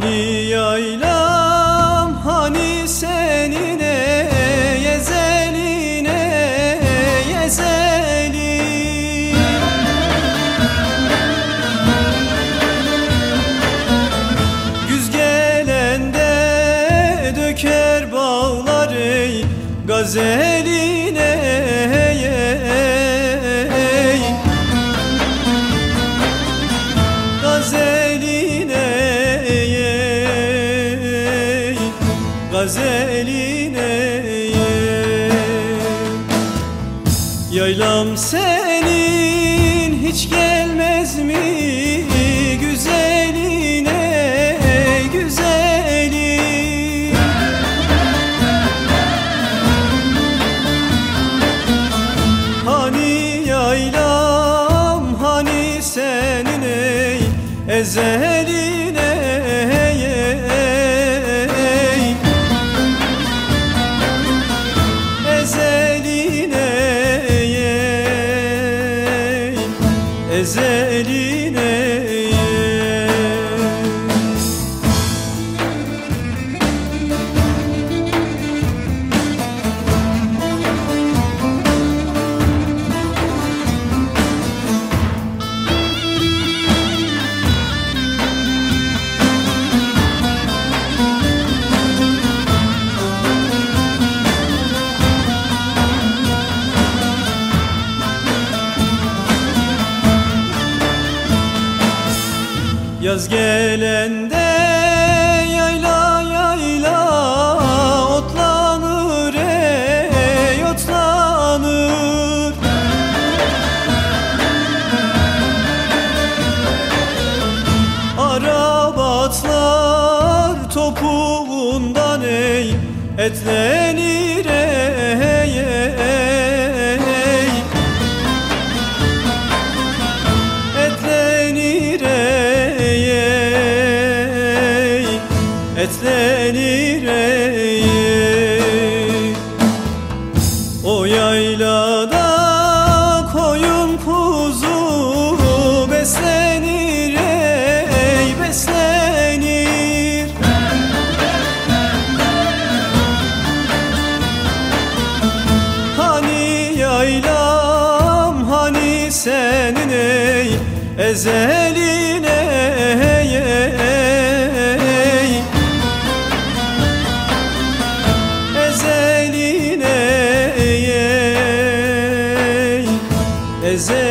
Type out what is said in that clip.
Hani yaylam hani senin yezeline yezeli Güz gelende döker bağlar ey gazeli Gazeline ey Yaylam senin hiç gelmez mi güzeline güzelim? Hani yaylam hani senin ey ezeline ezeline Yaz gelende yayla yayla otlanır ey otlanır. Arabatlar topuğundan ey etlenir ey, O yaylada koyun kuzu beslenir ey beslenir. Hani yaylam hani senin ey ezeline ey, ey. Ezeline ey.